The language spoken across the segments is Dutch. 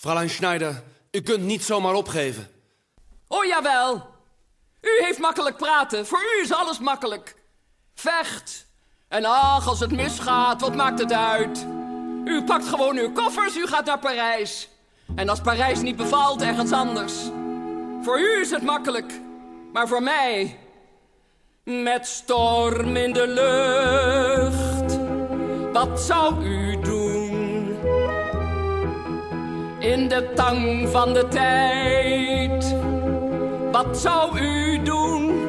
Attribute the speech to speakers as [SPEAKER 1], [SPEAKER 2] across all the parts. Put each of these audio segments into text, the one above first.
[SPEAKER 1] Fräulein Schneider, u kunt niet zomaar opgeven.
[SPEAKER 2] Oh jawel. U heeft makkelijk praten. Voor u is alles makkelijk. Vecht. En ach, als het misgaat, wat maakt het uit? U pakt gewoon uw koffers, u gaat naar Parijs. En als Parijs niet bevalt, ergens anders. Voor u is het makkelijk. Maar voor mij... Met storm in de lucht. Wat zou u doen? In de tang van de tijd. Wat zou u doen?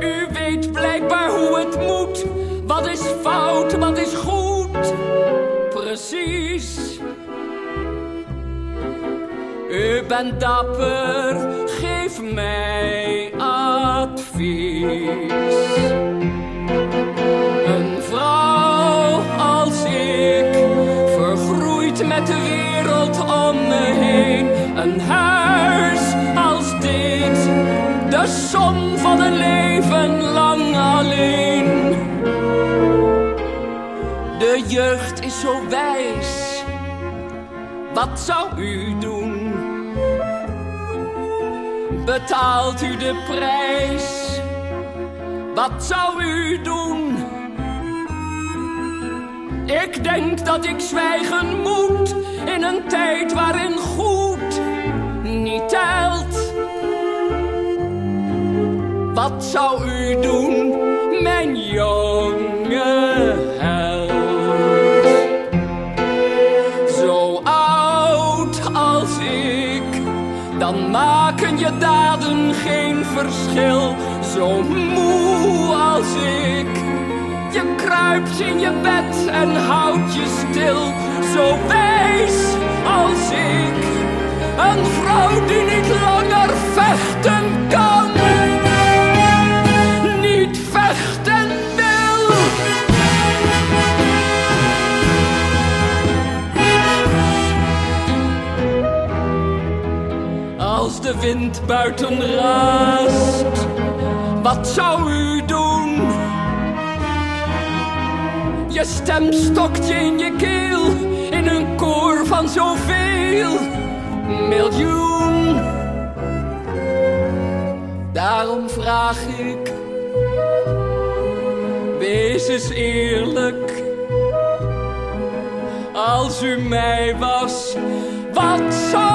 [SPEAKER 2] U weet blijkbaar hoe het moet. Wat is fout, wat is goed? Precies. U bent dapper, geef mij advies. Een huis als dit, de som van een leven lang alleen. De jeugd is zo wijs, wat zou u doen? Betaalt u de prijs? Wat zou u doen? Ik denk dat ik zwijgen moet in een tijd waarin goed Zou u doen, mijn jonge held? Zo oud als ik, dan maken je daden geen verschil. Zo moe als ik, je kruipt in je bed en houdt je stil. Zo wijs als ik, Als de wind buiten raast, wat zou u doen? Je stem stokt je in je keel, in een koor van zoveel miljoen. Daarom vraag ik, wees eens eerlijk. Als u mij was, wat zou